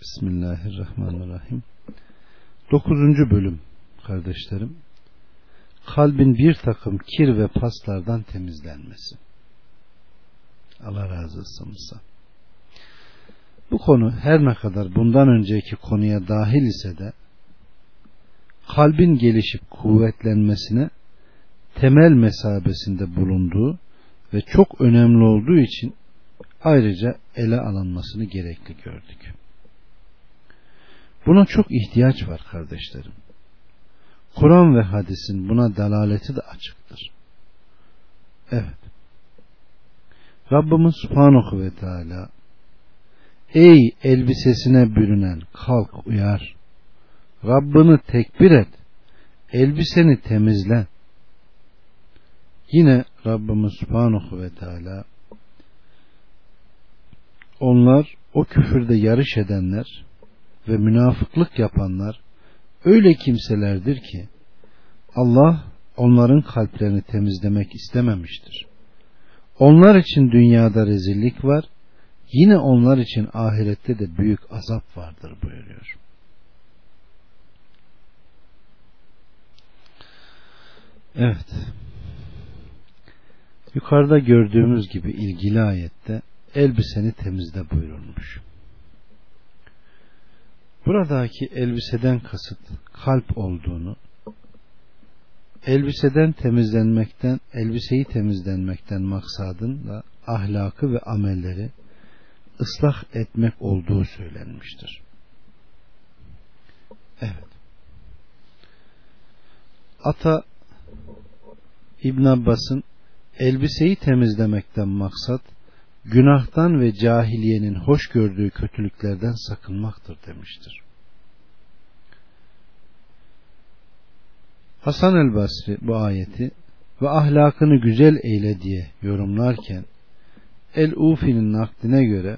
Bismillahirrahmanirrahim. Dokuzuncu bölüm kardeşlerim. Kalbin bir takım kir ve paslardan temizlenmesi. Allah razı olsun. Bu konu her ne kadar bundan önceki konuya dahil ise de kalbin gelişip kuvvetlenmesine temel mesabesinde bulunduğu ve çok önemli olduğu için ayrıca ele alınmasını gerekli gördük. Buna çok ihtiyaç var kardeşlerim. Kur'an ve hadisin buna dalaleti de açıktır. Evet. Rabbimiz Subhanahu ve Teala Ey elbisesine bürünen kalk uyar. Rabbini tekbir et. Elbiseni temizle. Yine Rabbimiz Subhanahu ve Teala onlar o küfürde yarış edenler ve münafıklık yapanlar öyle kimselerdir ki Allah onların kalplerini temizlemek istememiştir. Onlar için dünyada rezillik var, yine onlar için ahirette de büyük azap vardır buyuruyor. Evet. Yukarıda gördüğümüz gibi ilgili ayette elbiseni temizle buyurulmuş. Buradaki elbiseden kasıt kalp olduğunu, elbiseden temizlenmekten, elbiseyi temizlenmekten maksadın da ahlakı ve amelleri ıslah etmek olduğu söylenmiştir. Evet. Ata İbn Abbas'ın elbiseyi temizlemekten maksat günahtan ve cahiliyenin hoş gördüğü kötülüklerden sakınmaktır demiştir. Hasan el Basri bu ayeti ve ahlakını güzel eyle diye yorumlarken El-Ufi'nin nakline göre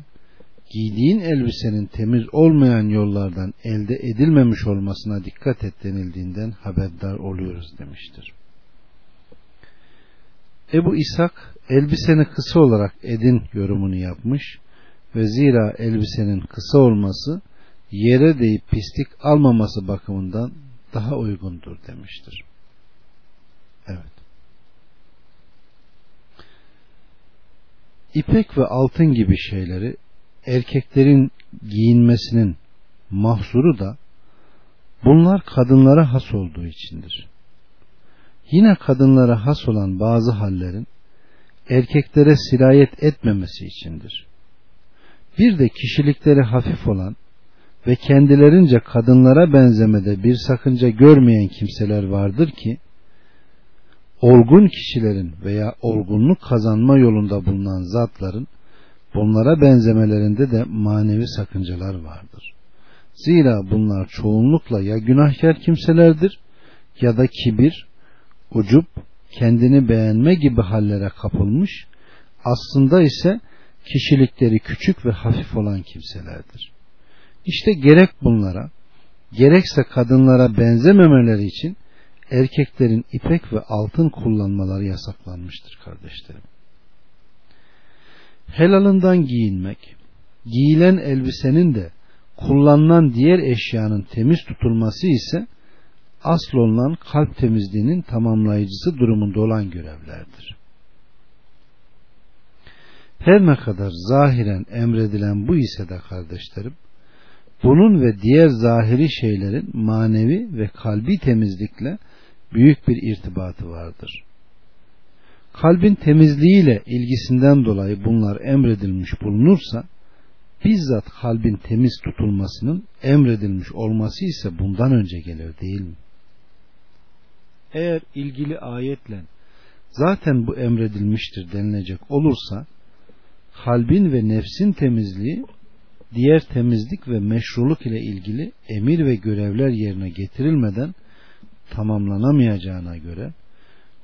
giydiğin elbisenin temiz olmayan yollardan elde edilmemiş olmasına dikkat et denildiğinden haberdar oluyoruz demiştir. Ebu İshak elbiseni kısa olarak edin yorumunu yapmış ve zira elbisenin kısa olması yere değip pislik almaması bakımından daha uygundur demiştir. Evet. İpek ve altın gibi şeyleri erkeklerin giyinmesinin mahsuru da bunlar kadınlara has olduğu içindir. Yine kadınlara has olan bazı hallerin erkeklere sirayet etmemesi içindir. Bir de kişilikleri hafif olan ve kendilerince kadınlara benzemede bir sakınca görmeyen kimseler vardır ki olgun kişilerin veya olgunluk kazanma yolunda bulunan zatların bunlara benzemelerinde de manevi sakıncalar vardır. Zira bunlar çoğunlukla ya günahkar kimselerdir ya da kibir, ucup, kendini beğenme gibi hallere kapılmış, aslında ise kişilikleri küçük ve hafif olan kimselerdir. İşte gerek bunlara, gerekse kadınlara benzememeleri için erkeklerin ipek ve altın kullanmaları yasaklanmıştır kardeşlerim. Helalından giyinmek, giyilen elbisenin de kullanılan diğer eşyanın temiz tutulması ise asıl olunan kalp temizliğinin tamamlayıcısı durumunda olan görevlerdir. Her ne kadar zahiren emredilen bu ise de kardeşlerim, bunun ve diğer zahiri şeylerin manevi ve kalbi temizlikle büyük bir irtibatı vardır. Kalbin temizliğiyle ilgisinden dolayı bunlar emredilmiş bulunursa, bizzat kalbin temiz tutulmasının emredilmiş olması ise bundan önce gelir değil mi? Eğer ilgili ayetle zaten bu emredilmiştir denilecek olursa kalbin ve nefsin temizliği diğer temizlik ve meşruluk ile ilgili emir ve görevler yerine getirilmeden tamamlanamayacağına göre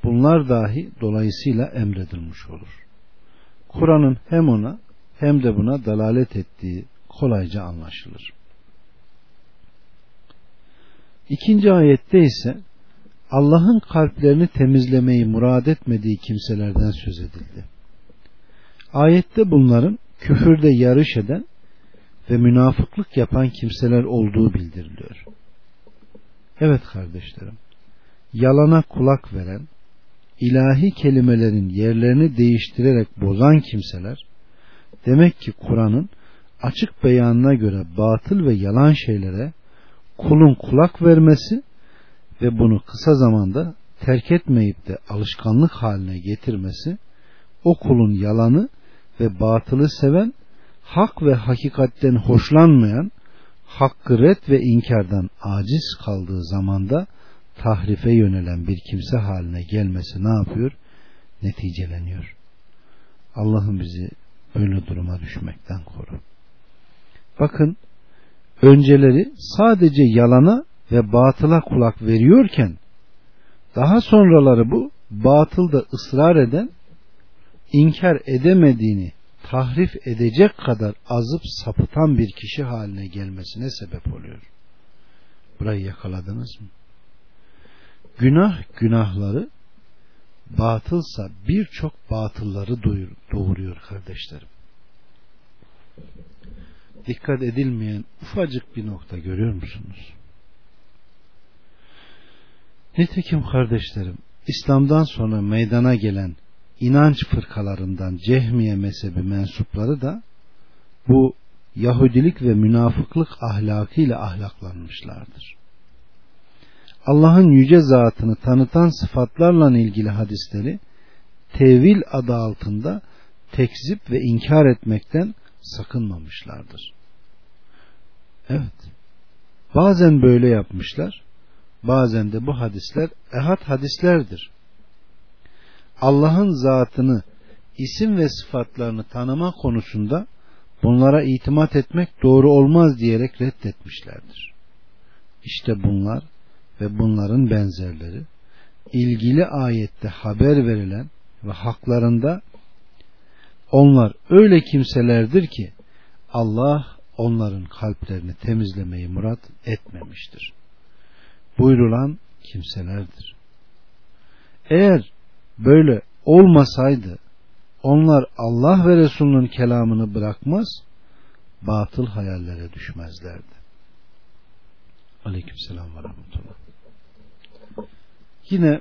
bunlar dahi dolayısıyla emredilmiş olur. Kur'an'ın hem ona hem de buna dalalet ettiği kolayca anlaşılır. İkinci ayette ise Allah'ın kalplerini temizlemeyi murad etmediği kimselerden söz edildi. Ayette bunların küfürde yarış eden, ve münafıklık yapan kimseler olduğu bildiriliyor. Evet kardeşlerim, yalana kulak veren, ilahi kelimelerin yerlerini değiştirerek bozan kimseler, demek ki Kur'an'ın açık beyanına göre batıl ve yalan şeylere kulun kulak vermesi ve bunu kısa zamanda terk etmeyip de alışkanlık haline getirmesi o kulun yalanı ve batılı seven hak ve hakikatten hoşlanmayan hakkı red ve inkardan aciz kaldığı zamanda tahrife yönelen bir kimse haline gelmesi ne yapıyor? Neticeleniyor. Allah'ım bizi böyle duruma düşmekten koru. Bakın önceleri sadece yalana ve batıla kulak veriyorken daha sonraları bu batılda ısrar eden inkar edemediğini tahrif edecek kadar azıp sapıtan bir kişi haline gelmesine sebep oluyor. Burayı yakaladınız mı? Günah günahları batılsa birçok batılları doğuruyor kardeşlerim. Dikkat edilmeyen ufacık bir nokta görüyor musunuz? Nitekim kardeşlerim İslam'dan sonra meydana gelen inanç fırkalarından Cehmiye mezhebi mensupları da bu Yahudilik ve münafıklık ahlakıyla ahlaklanmışlardır. Allah'ın yüce zatını tanıtan sıfatlarla ilgili hadisleri tevil adı altında tekzip ve inkar etmekten sakınmamışlardır. Evet. Bazen böyle yapmışlar. Bazen de bu hadisler ehad hadislerdir. Allah'ın zatını, isim ve sıfatlarını tanıma konusunda bunlara itimat etmek doğru olmaz diyerek reddetmişlerdir. İşte bunlar ve bunların benzerleri ilgili ayette haber verilen ve haklarında onlar öyle kimselerdir ki Allah onların kalplerini temizlemeyi murat etmemiştir. Buyurulan kimselerdir. Eğer böyle olmasaydı onlar Allah ve Resulünün kelamını bırakmaz, batıl hayallere düşmezlerdi. Aleykümselam ve rahmetullah. Yine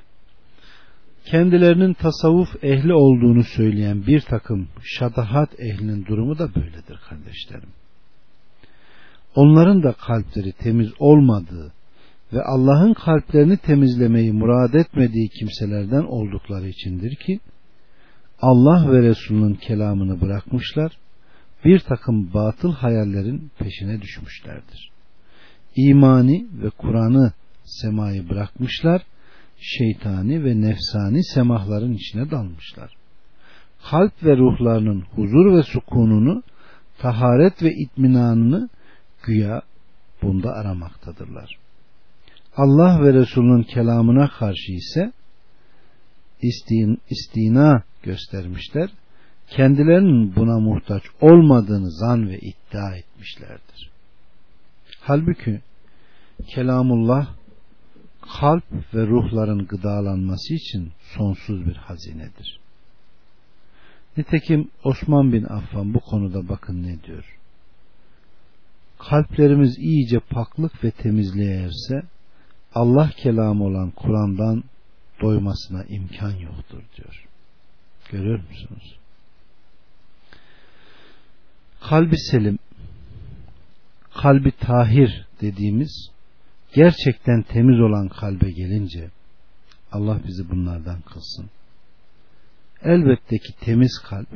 kendilerinin tasavvuf ehli olduğunu söyleyen bir takım şadahat ehlinin durumu da böyledir kardeşlerim. Onların da kalpleri temiz olmadığı ve Allah'ın kalplerini temizlemeyi murad etmediği kimselerden oldukları içindir ki Allah ve Resulünün kelamını bırakmışlar, bir takım batıl hayallerin peşine düşmüşlerdir. İmani ve Kur'an'ı semayı bırakmışlar, şeytani ve nefsani semahların içine dalmışlar. Kalp ve ruhlarının huzur ve sukununu, taharet ve itminanını güya bunda aramaktadırlar. Allah ve Resulünün kelamına karşı ise istin, istina göstermişler. Kendilerinin buna muhtaç olmadığını zan ve iddia etmişlerdir. Halbuki kelamullah kalp ve ruhların gıdalanması için sonsuz bir hazinedir. Nitekim Osman bin Affan bu konuda bakın ne diyor. Kalplerimiz iyice paklık ve temizliğe erse Allah kelamı olan Kur'an'dan doymasına imkan yoktur diyor. Görüyor musunuz? Kalbi selim, kalbi tahir dediğimiz gerçekten temiz olan kalbe gelince Allah bizi bunlardan kılsın. Elbette ki temiz kalp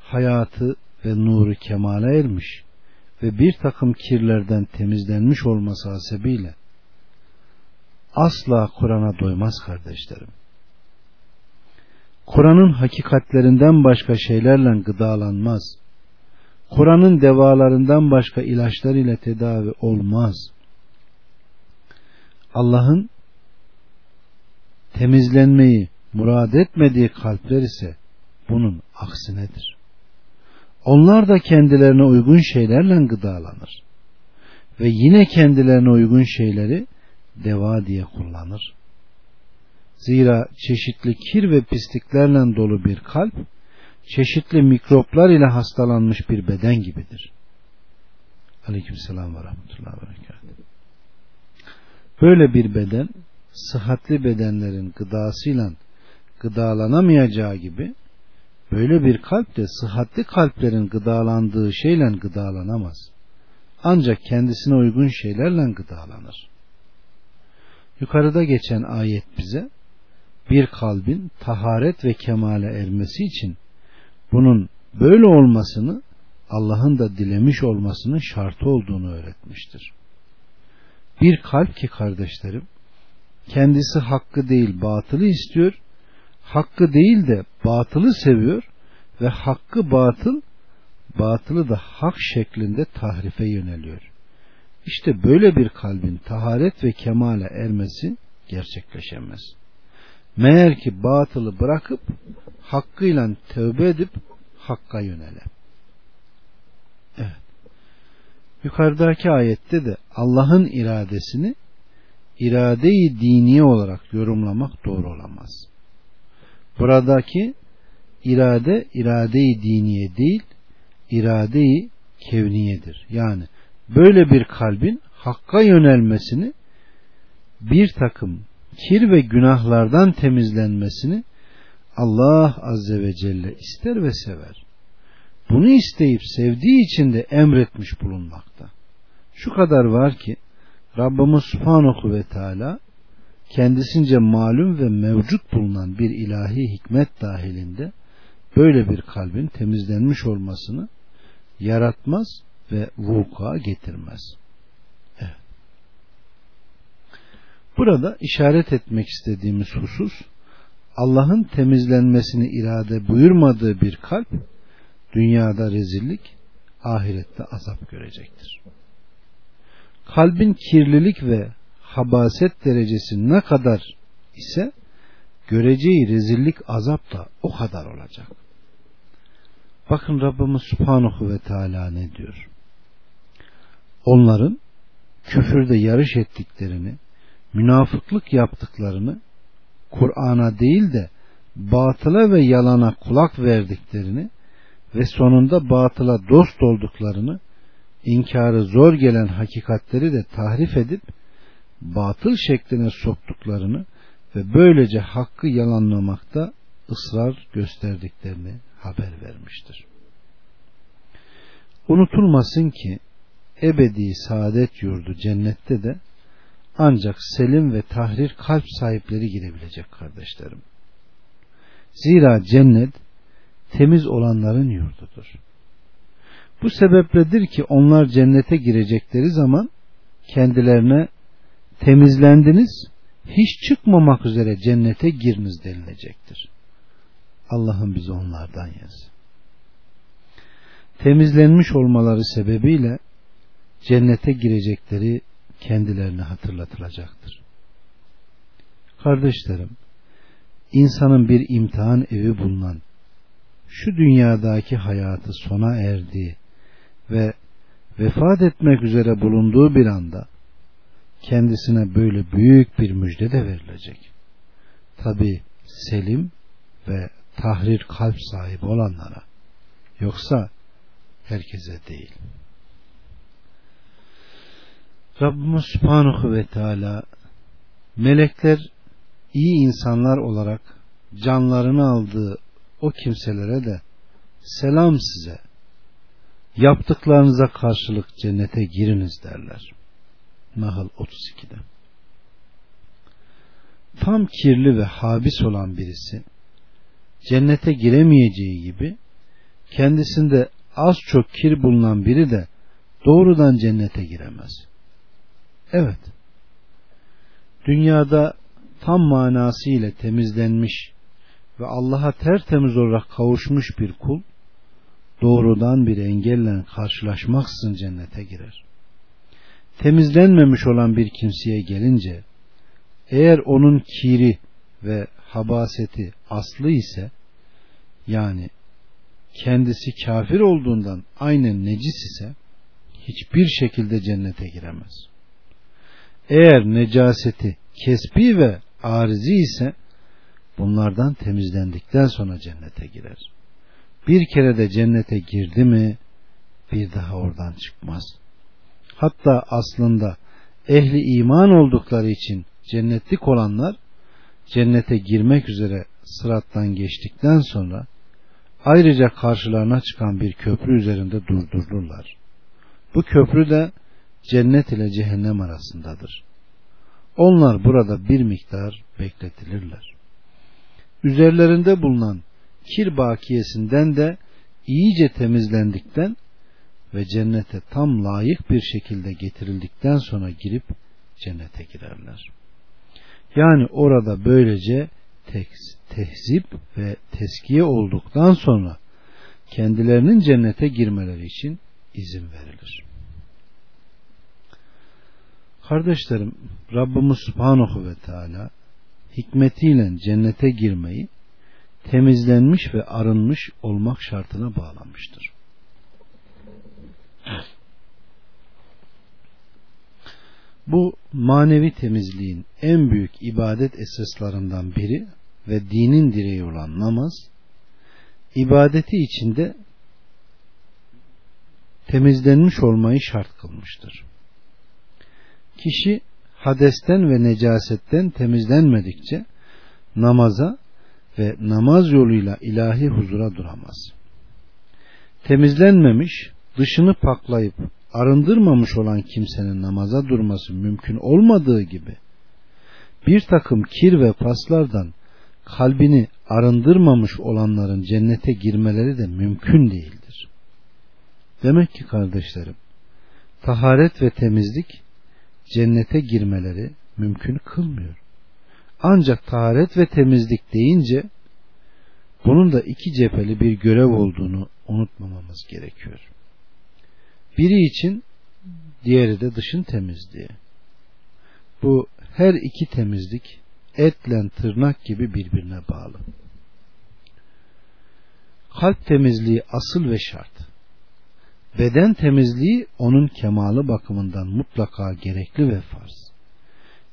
hayatı ve nuru kemale ermiş ve bir takım kirlerden temizlenmiş olması hasebiyle asla Kur'an'a doymaz kardeşlerim. Kur'an'ın hakikatlerinden başka şeylerle gıdalanmaz. Kur'an'ın devalarından başka ilaçlar ile tedavi olmaz. Allah'ın temizlenmeyi murad etmediği kalpler ise bunun aksinedir. Onlar da kendilerine uygun şeylerle gıdalanır. Ve yine kendilerine uygun şeyleri deva diye kullanır. Zira çeşitli kir ve pisliklerle dolu bir kalp, çeşitli mikroplar ile hastalanmış bir beden gibidir. Aleykümselam ve rahmetullahi ve. Böyle bir beden sıhhatli bedenlerin gıdasıyla gıdalanamayacağı gibi böyle bir kalp de sıhhatli kalplerin gıdalandığı şeyle gıdalanamaz. Ancak kendisine uygun şeylerle gıdalanır. Yukarıda geçen ayet bize bir kalbin taharet ve kemale ermesi için bunun böyle olmasını Allah'ın da dilemiş olmasının şartı olduğunu öğretmiştir. Bir kalp ki kardeşlerim kendisi hakkı değil batılı istiyor, hakkı değil de batılı seviyor ve hakkı batıl, batılı da hak şeklinde tahrife yöneliyor. İşte böyle bir kalbin taharet ve kemale ermesi gerçekleşemez. Meğer ki batılı bırakıp hakkıyla tövbe edip hakka yönele. Evet. Yukarıdaki ayette de Allah'ın iradesini iradeyi diniye olarak yorumlamak doğru olamaz. Buradaki irade iradeyi diniye değil, iradeyi kevniyedir. Yani böyle bir kalbin hakka yönelmesini bir takım kir ve günahlardan temizlenmesini Allah Azze ve Celle ister ve sever. Bunu isteyip sevdiği için de emretmiş bulunmakta. Şu kadar var ki Rabbimiz Subhanahu ve Teala kendisince malum ve mevcut bulunan bir ilahi hikmet dahilinde böyle bir kalbin temizlenmiş olmasını yaratmaz ve vuku'a getirmez. Burada işaret etmek istediğimiz husus Allah'ın temizlenmesini irade buyurmadığı bir kalp dünyada rezillik, ahirette azap görecektir. Kalbin kirlilik ve habaset derecesi ne kadar ise göreceği rezillik azap da o kadar olacak. Bakın Rabbimiz Subhanahu ve Teala ne diyor? Onların küfürde yarış ettiklerini, münafıklık yaptıklarını, Kur'an'a değil de batıla ve yalana kulak verdiklerini ve sonunda batıla dost olduklarını, inkarı zor gelen hakikatleri de tahrif edip batıl şekline soktuklarını ve böylece hakkı yalanlamakta ısrar gösterdiklerini haber vermiştir. Unutulmasın ki ebedi saadet yurdu cennette de ancak selim ve tahrir kalp sahipleri girebilecek kardeşlerim. Zira cennet temiz olanların yurdudur. Bu sebepledir ki onlar cennete girecekleri zaman kendilerine temizlendiniz, hiç çıkmamak üzere cennete giriniz denilecektir. Allah'ın bizi onlardan yaz. Temizlenmiş olmaları sebebiyle cennete girecekleri kendilerine hatırlatılacaktır. Kardeşlerim, insanın bir imtihan evi bulunan şu dünyadaki hayatı sona erdiği ve vefat etmek üzere bulunduğu bir anda kendisine böyle büyük bir müjde de verilecek. Tabi selim ve tahrir kalp sahibi olanlara yoksa herkese değil. Rabbimiz Subhanahu ve Teala melekler iyi insanlar olarak canlarını aldığı o kimselere de selam size yaptıklarınıza karşılık cennete giriniz derler. Nahl 32'de. Tam kirli ve habis olan birisi cennete giremeyeceği gibi kendisinde az çok kir bulunan biri de doğrudan cennete giremez. Evet. Dünyada tam manasıyla temizlenmiş ve Allah'a tertemiz olarak kavuşmuş bir kul doğrudan bir engelle karşılaşmaksızın cennete girer. Temizlenmemiş olan bir kimseye gelince eğer onun kiri ve habaseti aslı ise yani kendisi kafir olduğundan aynen necis ise hiçbir şekilde cennete giremez. Eğer necaseti kesbi ve arizi ise bunlardan temizlendikten sonra cennete girer. Bir kere de cennete girdi mi bir daha oradan çıkmaz. Hatta aslında ehli iman oldukları için cennetlik olanlar cennete girmek üzere sırattan geçtikten sonra ayrıca karşılarına çıkan bir köprü üzerinde durdururlar. Bu köprü de cennet ile cehennem arasındadır. Onlar burada bir miktar bekletilirler. Üzerlerinde bulunan kir bakiyesinden de iyice temizlendikten ve cennete tam layık bir şekilde getirildikten sonra girip cennete girerler. Yani orada böylece tehzip ve teskiye olduktan sonra kendilerinin cennete girmeleri için izin verilir. Kardeşlerim Rabbimiz Subhanahu ve Teala hikmetiyle cennete girmeyi temizlenmiş ve arınmış olmak şartına bağlamıştır. Bu manevi temizliğin en büyük ibadet esaslarından biri ve dinin direği olan namaz, ibadeti içinde temizlenmiş olmayı şart kılmıştır. Kişi hadesten ve necasetten temizlenmedikçe namaza ve namaz yoluyla ilahi huzura duramaz. Temizlenmemiş, dışını paklayıp arındırmamış olan kimsenin namaza durması mümkün olmadığı gibi bir takım kir ve paslardan kalbini arındırmamış olanların cennete girmeleri de mümkün değildir. Demek ki kardeşlerim, taharet ve temizlik cennete girmeleri mümkün kılmıyor. Ancak taharet ve temizlik deyince bunun da iki cepheli bir görev olduğunu unutmamamız gerekiyor. Biri için diğeri de dışın temizliği. Bu her iki temizlik etle tırnak gibi birbirine bağlı. Kalp temizliği asıl ve şart. Beden temizliği onun kemalı bakımından mutlaka gerekli ve farz.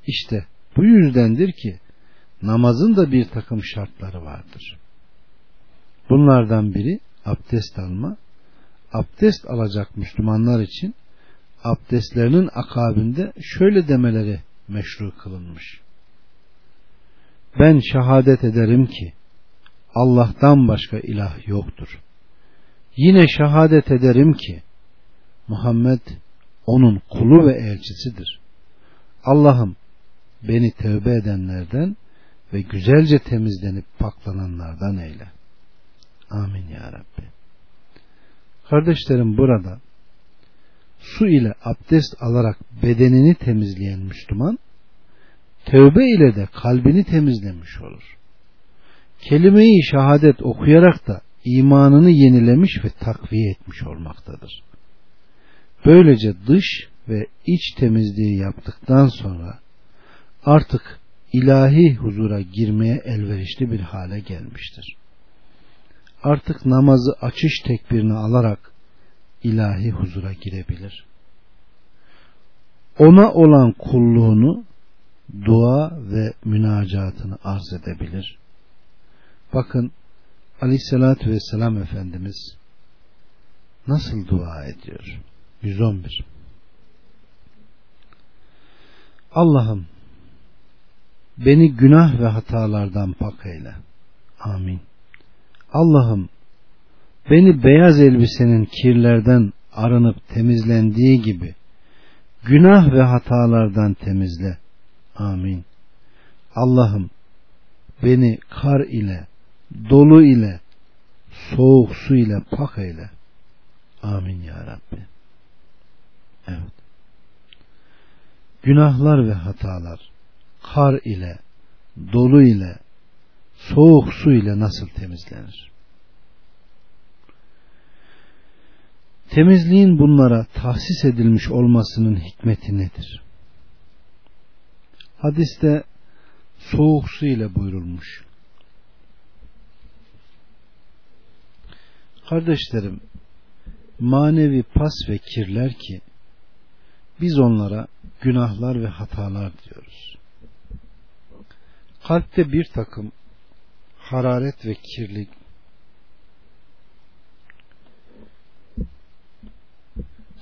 İşte bu yüzdendir ki namazın da bir takım şartları vardır. Bunlardan biri abdest alma. Abdest alacak Müslümanlar için abdestlerinin akabinde şöyle demeleri meşru kılınmış. Ben şehadet ederim ki Allah'tan başka ilah yoktur. Yine şehadet ederim ki Muhammed onun kulu ve elçisidir. Allah'ım beni tövbe edenlerden ve güzelce temizlenip paklananlardan eyle. Amin ya Rabbi. Kardeşlerim burada su ile abdest alarak bedenini temizleyen Müslüman tövbe ile de kalbini temizlemiş olur. Kelimeyi şehadet okuyarak da imanını yenilemiş ve takviye etmiş olmaktadır. Böylece dış ve iç temizliği yaptıktan sonra artık ilahi huzura girmeye elverişli bir hale gelmiştir. Artık namazı açış tekbirini alarak ilahi huzura girebilir. Ona olan kulluğunu dua ve münacatını arz edebilir. Bakın Aleyhisselatü Vesselam Efendimiz nasıl dua ediyor? 111 Allah'ım beni günah ve hatalardan pak eyle. Amin. Allah'ım beni beyaz elbisenin kirlerden arınıp temizlendiği gibi günah ve hatalardan temizle. Amin. Allah'ım beni kar ile, dolu ile, soğuk su ile pak eyle. Amin ya Rabbi. Evet. Günahlar ve hatalar kar ile, dolu ile, soğuk su ile nasıl temizlenir? Temizliğin bunlara tahsis edilmiş olmasının hikmeti nedir? Hadiste soğuk su ile buyurulmuş. Kardeşlerim, manevi pas ve kirler ki biz onlara günahlar ve hatalar diyoruz. Kalpte bir takım hararet ve kirlik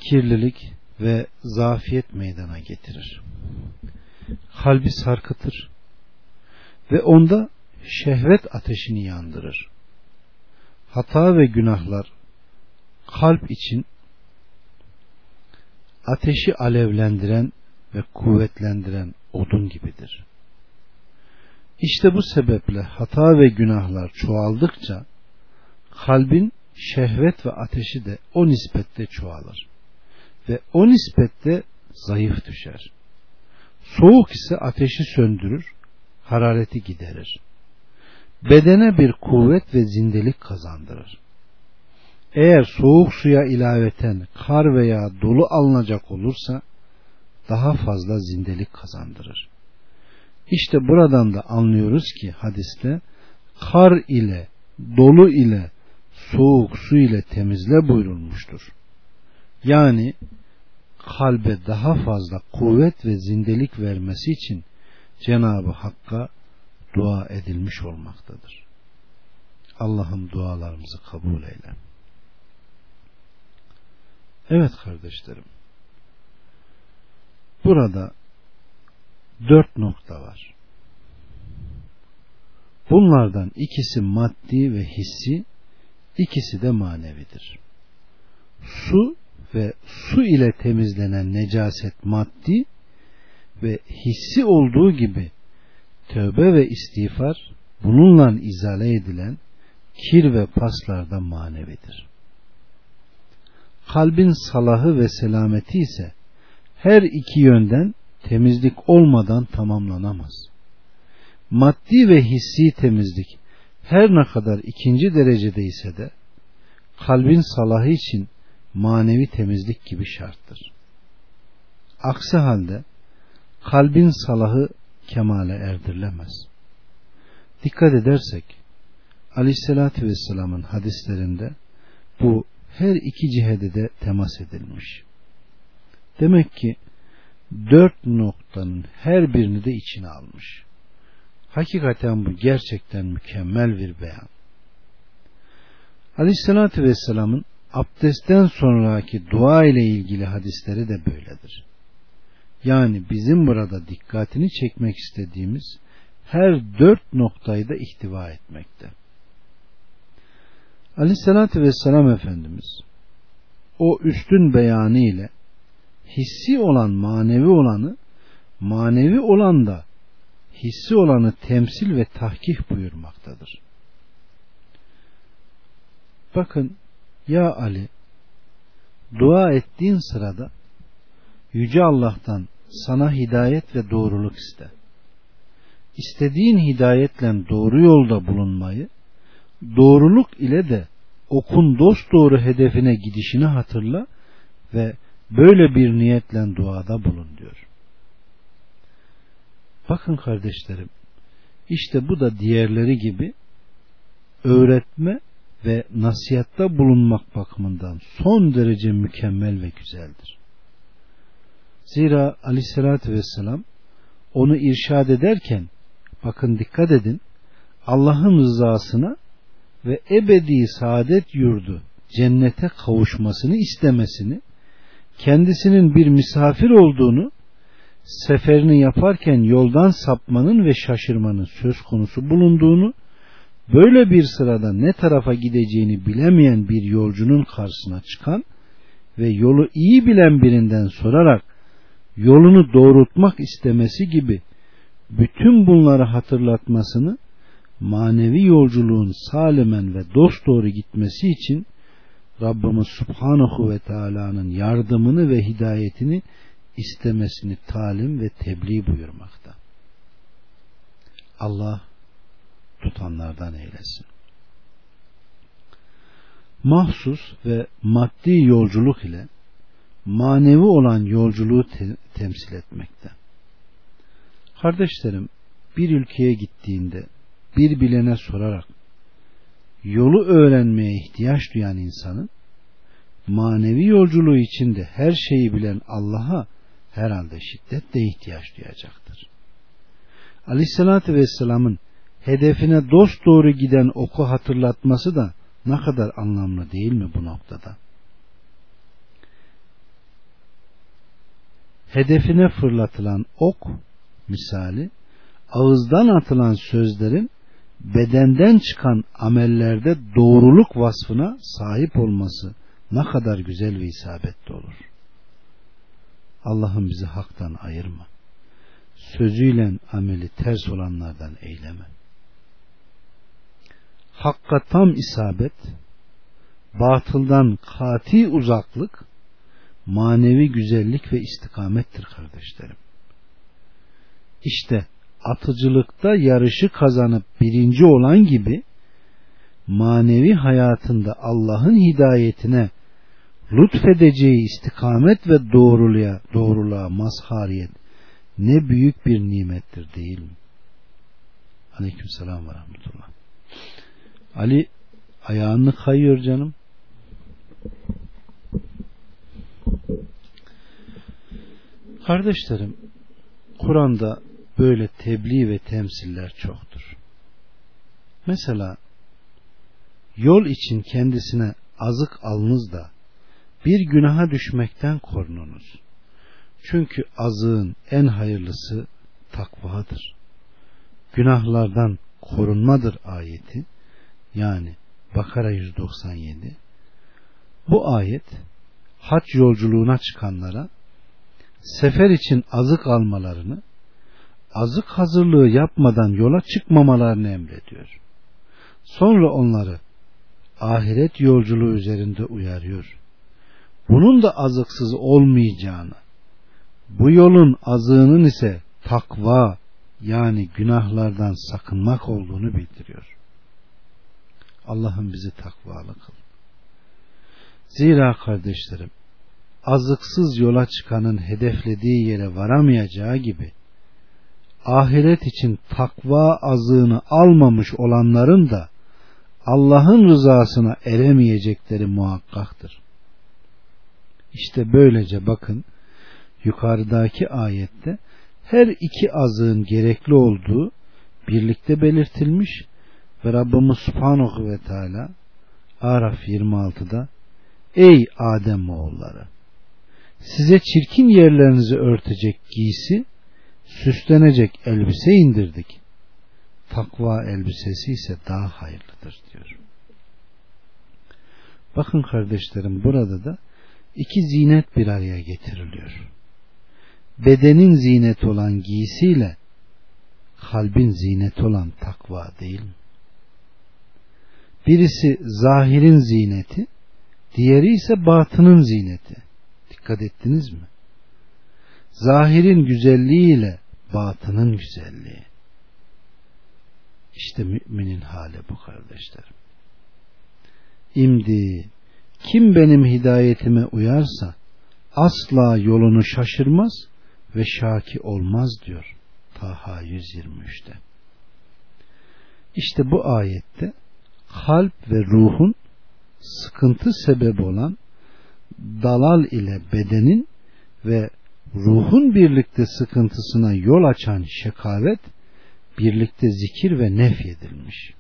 kirlilik ve zafiyet meydana getirir. Kalbi sarkıtır ve onda şehvet ateşini yandırır. Hata ve günahlar kalp için ateşi alevlendiren ve kuvvetlendiren odun gibidir. İşte bu sebeple hata ve günahlar çoğaldıkça kalbin şehvet ve ateşi de o nispette çoğalır ve o nispette zayıf düşer. Soğuk ise ateşi söndürür, harareti giderir. Bedene bir kuvvet ve zindelik kazandırır. Eğer soğuk suya ilaveten kar veya dolu alınacak olursa daha fazla zindelik kazandırır. İşte buradan da anlıyoruz ki hadiste kar ile dolu ile soğuk su ile temizle buyurulmuştur. Yani kalbe daha fazla kuvvet ve zindelik vermesi için Cenab-ı Hakk'a dua edilmiş olmaktadır. Allah'ım dualarımızı kabul eyle. Evet kardeşlerim. Burada dört nokta var. Bunlardan ikisi maddi ve hissi, ikisi de manevidir. Su ve su ile temizlenen necaset maddi ve hissi olduğu gibi tövbe ve istiğfar bununla izale edilen kir ve paslarda manevidir. Kalbin salahı ve selameti ise her iki yönden temizlik olmadan tamamlanamaz. Maddi ve hissi temizlik her ne kadar ikinci derecede ise de kalbin salahı için manevi temizlik gibi şarttır. Aksi halde kalbin salahı kemale erdirilemez. Dikkat edersek Aleyhisselatü Vesselam'ın hadislerinde bu her iki cihede de temas edilmiş. Demek ki dört noktanın her birini de içine almış. Hakikaten bu gerçekten mükemmel bir beyan. Aleyhissalatü Vesselam'ın abdestten sonraki dua ile ilgili hadisleri de böyledir. Yani bizim burada dikkatini çekmek istediğimiz her dört noktayı da ihtiva etmekte. Aleyhissalatü Vesselam Efendimiz o üstün beyanı ile hissi olan manevi olanı manevi olan da hissi olanı temsil ve tahkih buyurmaktadır. Bakın ya Ali dua ettiğin sırada Yüce Allah'tan sana hidayet ve doğruluk iste. İstediğin hidayetle doğru yolda bulunmayı, doğruluk ile de okun dost doğru hedefine gidişini hatırla ve böyle bir niyetle duada bulun diyor. Bakın kardeşlerim, işte bu da diğerleri gibi öğretme ve nasihatta bulunmak bakımından son derece mükemmel ve güzeldir. Zira aleyhissalatü vesselam onu irşad ederken bakın dikkat edin Allah'ın rızasına ve ebedi saadet yurdu cennete kavuşmasını istemesini kendisinin bir misafir olduğunu seferini yaparken yoldan sapmanın ve şaşırmanın söz konusu bulunduğunu böyle bir sırada ne tarafa gideceğini bilemeyen bir yolcunun karşısına çıkan ve yolu iyi bilen birinden sorarak yolunu doğrultmak istemesi gibi bütün bunları hatırlatmasını manevi yolculuğun salimen ve dosdoğru gitmesi için Rabbimiz Subhanahu ve Teala'nın yardımını ve hidayetini istemesini talim ve tebliğ buyurmakta. Allah tutanlardan eylesin. Mahsus ve maddi yolculuk ile manevi olan yolculuğu te- temsil etmekte. Kardeşlerim, bir ülkeye gittiğinde bir bilene sorarak yolu öğrenmeye ihtiyaç duyan insanın manevi yolculuğu içinde her şeyi bilen Allah'a herhalde şiddetle ihtiyaç duyacaktır. Aleyhissalatü Vesselam'ın hedefine dost doğru giden oku hatırlatması da ne kadar anlamlı değil mi bu noktada? Hedefine fırlatılan ok misali ağızdan atılan sözlerin bedenden çıkan amellerde doğruluk vasfına sahip olması ne kadar güzel ve isabetli olur. Allah'ım bizi haktan ayırma. Sözüyle ameli ters olanlardan eyleme. Hakka tam isabet, batıldan kati uzaklık, manevi güzellik ve istikamettir kardeşlerim. İşte atıcılıkta yarışı kazanıp birinci olan gibi manevi hayatında Allah'ın hidayetine lütfedeceği istikamet ve doğruluğa, doğruluğa mazhariyet ne büyük bir nimettir değil mi? Aleyküm selam ve rahmetullah. Ali ayağını kayıyor canım. Kardeşlerim, Kur'an'da böyle tebliğ ve temsiller çoktur. Mesela yol için kendisine azık alınız da bir günaha düşmekten korununuz. Çünkü azığın en hayırlısı takvadır. Günahlardan korunmadır ayeti. Yani Bakara 197. Bu ayet hac yolculuğuna çıkanlara sefer için azık almalarını azık hazırlığı yapmadan yola çıkmamalarını emrediyor. Sonra onları ahiret yolculuğu üzerinde uyarıyor. Bunun da azıksız olmayacağını, bu yolun azığının ise takva yani günahlardan sakınmak olduğunu bildiriyor. Allah'ım bizi takvalı kıl. Zira kardeşlerim, azıksız yola çıkanın hedeflediği yere varamayacağı gibi, ahiret için takva azığını almamış olanların da Allah'ın rızasına eremeyecekleri muhakkaktır. İşte böylece bakın yukarıdaki ayette her iki azığın gerekli olduğu birlikte belirtilmiş ve Rabbimiz Subhanahu ve Teala Araf 26'da Ey Adem oğulları size çirkin yerlerinizi örtecek giysi süslenecek elbise indirdik. Takva elbisesi ise daha hayırlıdır diyor. Bakın kardeşlerim burada da iki zinet bir araya getiriliyor. Bedenin ziyneti olan giysiyle kalbin ziyneti olan takva değil mi? Birisi zahirin ziyneti, diğeri ise batının ziyneti. Dikkat ettiniz mi? Zahirin güzelliğiyle batının güzelliği. İşte müminin hali bu kardeşlerim. İmdi kim benim hidayetime uyarsa asla yolunu şaşırmaz ve şaki olmaz diyor Taha 123'te. İşte bu ayette kalp ve ruhun sıkıntı sebebi olan dalal ile bedenin ve ruhun birlikte sıkıntısına yol açan şekavet birlikte zikir ve nef edilmiş.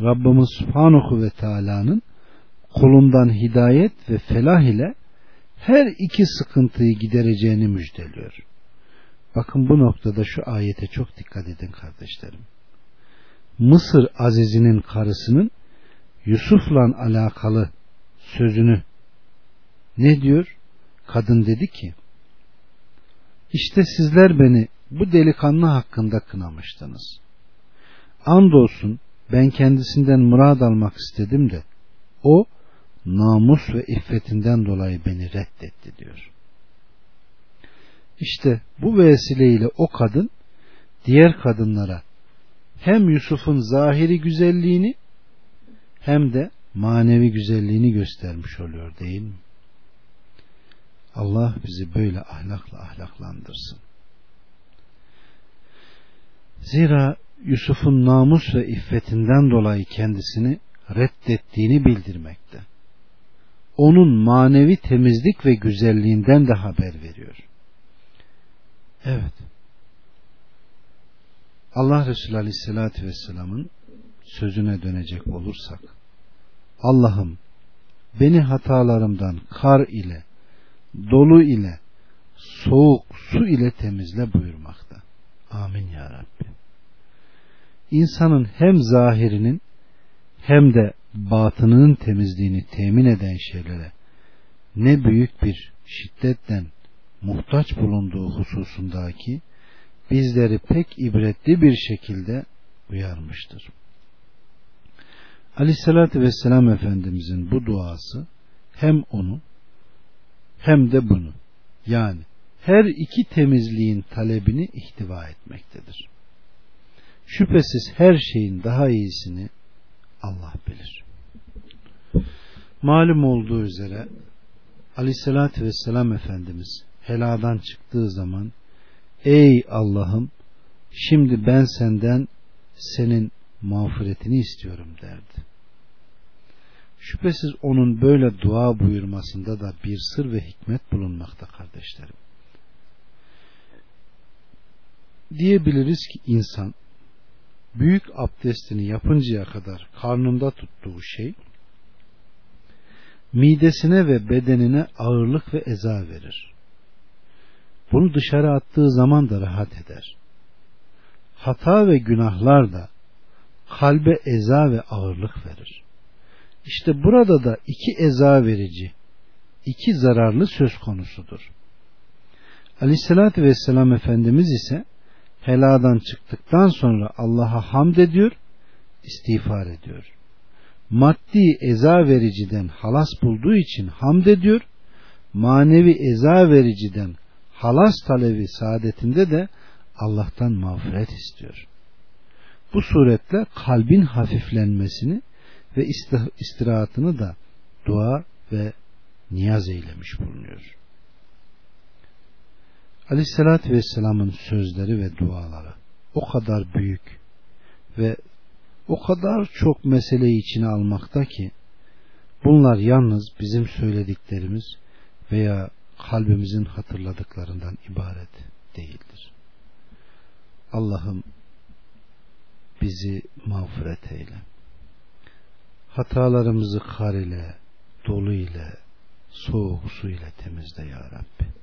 Rabbimiz Subhanahu ve Teala'nın kulundan hidayet ve felah ile her iki sıkıntıyı gidereceğini müjdeliyor. Bakın bu noktada şu ayete çok dikkat edin kardeşlerim. Mısır Aziz'inin karısının Yusuf'la alakalı sözünü ne diyor? Kadın dedi ki işte sizler beni bu delikanlı hakkında kınamıştınız. Andolsun ben kendisinden murad almak istedim de o namus ve iffetinden dolayı beni reddetti diyor. İşte bu vesileyle o kadın diğer kadınlara hem Yusuf'un zahiri güzelliğini hem de manevi güzelliğini göstermiş oluyor değil mi? Allah bizi böyle ahlakla ahlaklandırsın. Zira Yusuf'un namus ve iffetinden dolayı kendisini reddettiğini bildirmekte. Onun manevi temizlik ve güzelliğinden de haber veriyor. Evet. Allah Resulü Aleyhisselatü Vesselam'ın sözüne dönecek olursak Allah'ım beni hatalarımdan kar ile dolu ile soğuk su ile temizle buyurmakta. Amin ya Rabbi. İnsanın hem zahirinin hem de batınının temizliğini temin eden şeylere ne büyük bir şiddetten muhtaç bulunduğu hususundaki bizleri pek ibretli bir şekilde uyarmıştır. Aleyhissalatü Vesselam Efendimizin bu duası hem onu hem de bunu yani her iki temizliğin talebini ihtiva etmektedir. Şüphesiz her şeyin daha iyisini Allah bilir. Malum olduğu üzere Aleyhisselatü Vesselam Efendimiz heladan çıktığı zaman Ey Allah'ım şimdi ben senden senin mağfiretini istiyorum derdi. Şüphesiz onun böyle dua buyurmasında da bir sır ve hikmet bulunmakta kardeşlerim. Diyebiliriz ki insan büyük abdestini yapıncaya kadar karnında tuttuğu şey midesine ve bedenine ağırlık ve eza verir. Bunu dışarı attığı zaman da rahat eder. Hata ve günahlar da kalbe eza ve ağırlık verir. İşte burada da iki eza verici, iki zararlı söz konusudur. Aleyhissalatü vesselam Efendimiz ise heladan çıktıktan sonra Allah'a hamd ediyor, istiğfar ediyor. Maddi eza vericiden halas bulduğu için hamd ediyor, manevi eza vericiden halas talebi saadetinde de Allah'tan mağfiret istiyor. Bu suretle kalbin hafiflenmesini ve istirahatını da dua ve niyaz eylemiş bulunuyor. Aleyhissalatü Vesselam'ın sözleri ve duaları o kadar büyük ve o kadar çok meseleyi içine almakta ki bunlar yalnız bizim söylediklerimiz veya kalbimizin hatırladıklarından ibaret değildir. Allah'ım bizi mağfiret eyle. Hatalarımızı kar ile, dolu ile, soğuk su ile temizle ya Rabbi.